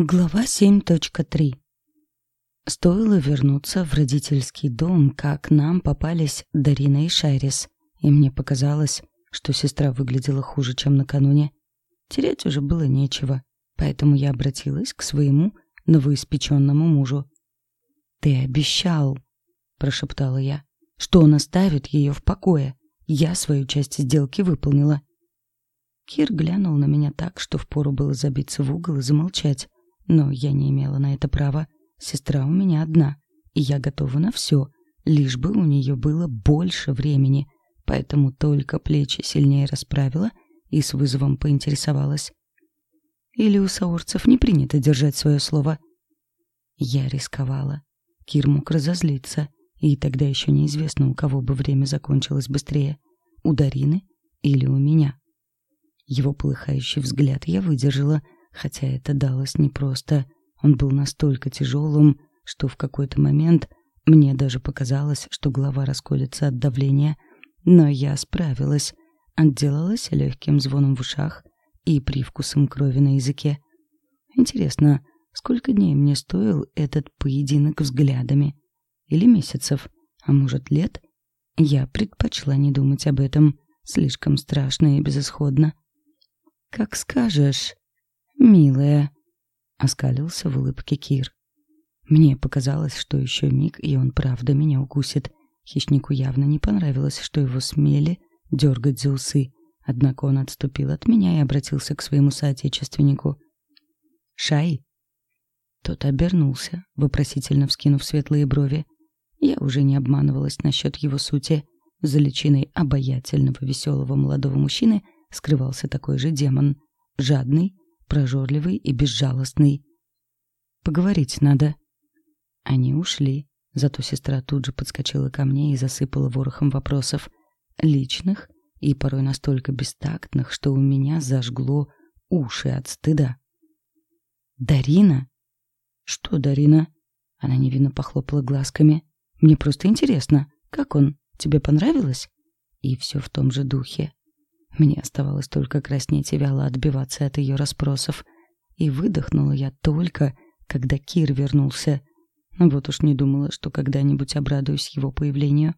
Глава 7.3 Стоило вернуться в родительский дом, как нам попались Дарина и Шайрис, и мне показалось, что сестра выглядела хуже, чем накануне. Терять уже было нечего, поэтому я обратилась к своему новоиспеченному мужу. «Ты обещал», — прошептала я, — «что он оставит ее в покое. Я свою часть сделки выполнила». Кир глянул на меня так, что впору было забиться в угол и замолчать. Но я не имела на это права. Сестра у меня одна, и я готова на все, лишь бы у нее было больше времени. Поэтому только плечи сильнее расправила и с вызовом поинтересовалась. Или у саурцев не принято держать свое слово? Я рисковала. Кир мог разозлиться, и тогда еще неизвестно, у кого бы время закончилось быстрее. У Дарины или у меня. Его полыхающий взгляд я выдержала, хотя это далось непросто. Он был настолько тяжелым, что в какой-то момент мне даже показалось, что голова расколется от давления, но я справилась, отделалась легким звоном в ушах и привкусом крови на языке. Интересно, сколько дней мне стоил этот поединок взглядами? Или месяцев, а может лет? Я предпочла не думать об этом, слишком страшно и безысходно. «Как скажешь, милая», — оскалился в улыбке Кир. Мне показалось, что еще миг, и он правда меня укусит. Хищнику явно не понравилось, что его смели дергать за усы. Однако он отступил от меня и обратился к своему соотечественнику. «Шай?» Тот обернулся, вопросительно вскинув светлые брови. Я уже не обманывалась насчет его сути. За личиной обаятельного, веселого молодого мужчины — скрывался такой же демон. Жадный, прожорливый и безжалостный. «Поговорить надо». Они ушли, зато сестра тут же подскочила ко мне и засыпала ворохом вопросов. Личных и порой настолько бестактных, что у меня зажгло уши от стыда. «Дарина?» «Что, Дарина?» Она невинно похлопала глазками. «Мне просто интересно, как он? Тебе понравилось?» И все в том же духе. Мне оставалось только краснеть и вяло отбиваться от ее расспросов. И выдохнула я только, когда Кир вернулся. Вот уж не думала, что когда-нибудь обрадуюсь его появлению.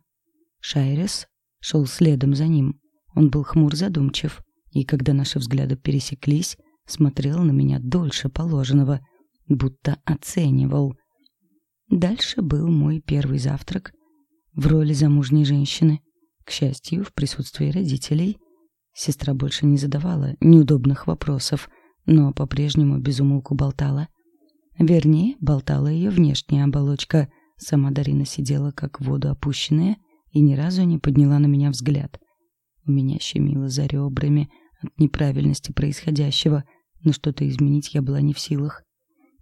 Шайрес шел следом за ним. Он был хмур задумчив, и когда наши взгляды пересеклись, смотрел на меня дольше положенного, будто оценивал. Дальше был мой первый завтрак в роли замужней женщины. К счастью, в присутствии родителей — Сестра больше не задавала неудобных вопросов, но по-прежнему безумолку болтала. Вернее, болтала ее внешняя оболочка. Сама Дарина сидела как в воду опущенная и ни разу не подняла на меня взгляд. У меня щемило за ребрами от неправильности происходящего, но что-то изменить я была не в силах.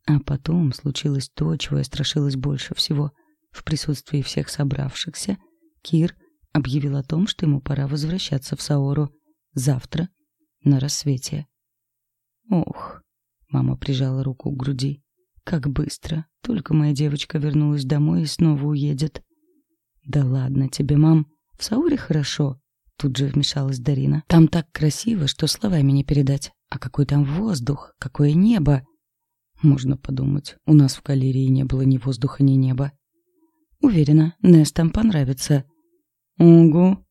А потом случилось то, чего я страшилась больше всего. В присутствии всех собравшихся Кир объявил о том, что ему пора возвращаться в Саору. Завтра, на рассвете. Ох, мама прижала руку к груди. Как быстро. Только моя девочка вернулась домой и снова уедет. Да ладно тебе, мам. В Сауре хорошо. Тут же вмешалась Дарина. Там так красиво, что словами не передать. А какой там воздух, какое небо. Можно подумать, у нас в Калерии не было ни воздуха, ни неба. Уверена, Нес там понравится. Угу,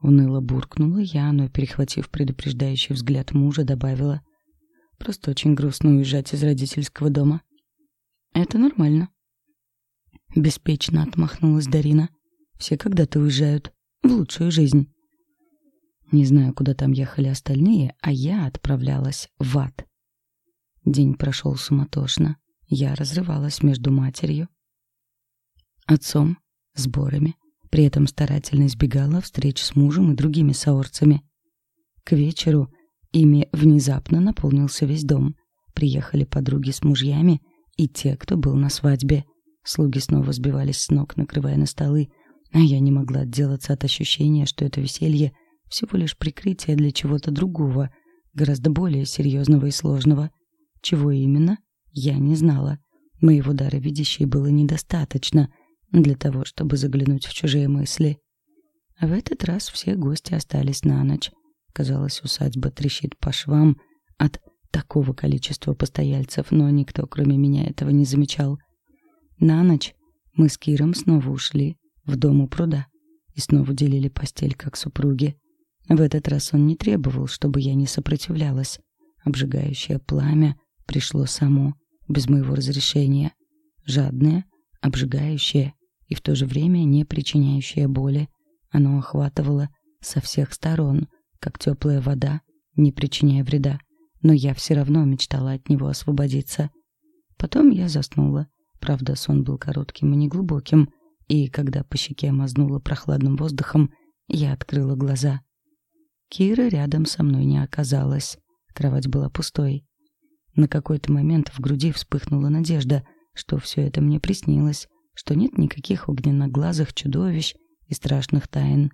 Уныло буркнула я, но, перехватив предупреждающий взгляд мужа, добавила. Просто очень грустно уезжать из родительского дома. Это нормально. Беспечно отмахнулась Дарина. Все когда-то уезжают в лучшую жизнь. Не знаю, куда там ехали остальные, а я отправлялась в ад. День прошел суматошно. Я разрывалась между матерью, отцом, сборами, при этом старательно избегала встреч с мужем и другими саорцами. К вечеру ими внезапно наполнился весь дом. Приехали подруги с мужьями и те, кто был на свадьбе. Слуги снова сбивались с ног, накрывая на столы, а я не могла отделаться от ощущения, что это веселье всего лишь прикрытие для чего-то другого, гораздо более серьезного и сложного. Чего именно, я не знала. Моего дара видящей было недостаточно, для того, чтобы заглянуть в чужие мысли. В этот раз все гости остались на ночь. Казалось, усадьба трещит по швам от такого количества постояльцев, но никто, кроме меня, этого не замечал. На ночь мы с Киром снова ушли в дом у пруда и снова делили постель как супруги. В этот раз он не требовал, чтобы я не сопротивлялась. Обжигающее пламя пришло само, без моего разрешения. Жадное, обжигающее и в то же время не причиняющее боли. Оно охватывало со всех сторон, как теплая вода, не причиняя вреда. Но я все равно мечтала от него освободиться. Потом я заснула. Правда, сон был коротким и неглубоким, и когда по щеке мазнуло прохладным воздухом, я открыла глаза. Кира рядом со мной не оказалась. Кровать была пустой. На какой-то момент в груди вспыхнула надежда, что все это мне приснилось, что нет никаких огненноглазых чудовищ и страшных тайн.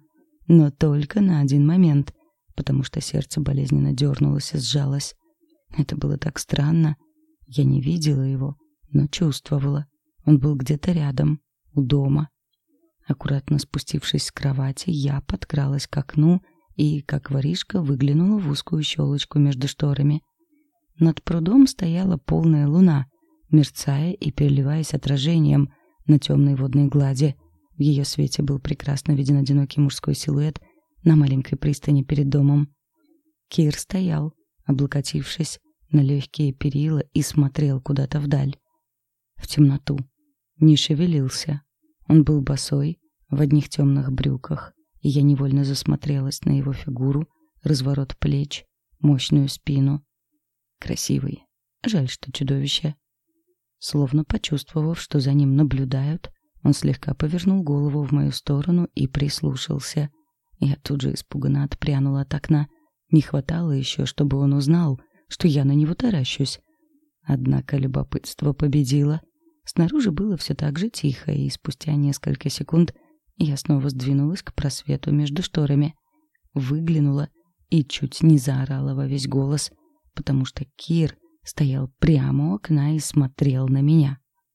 Но только на один момент, потому что сердце болезненно дернулось и сжалось. Это было так странно. Я не видела его, но чувствовала. Он был где-то рядом, у дома. Аккуратно спустившись с кровати, я подкралась к окну и, как воришка, выглянула в узкую щелочку между шторами. Над прудом стояла полная луна, мерцая и переливаясь отражением на темной водной глади. В ее свете был прекрасно виден одинокий мужской силуэт на маленькой пристани перед домом. Кир стоял, облокотившись на легкие перила и смотрел куда-то вдаль. В темноту. Не шевелился. Он был босой, в одних темных брюках, и я невольно засмотрелась на его фигуру, разворот плеч, мощную спину. Красивый. Жаль, что чудовище. Словно почувствовав, что за ним наблюдают, он слегка повернул голову в мою сторону и прислушался. Я тут же испуганно отпрянула от окна. Не хватало еще, чтобы он узнал, что я на него таращусь. Однако любопытство победило. Снаружи было все так же тихо, и спустя несколько секунд я снова сдвинулась к просвету между шторами. Выглянула и чуть не заорала во весь голос, потому что Кир стоял прямо у окна и смотрел на меня.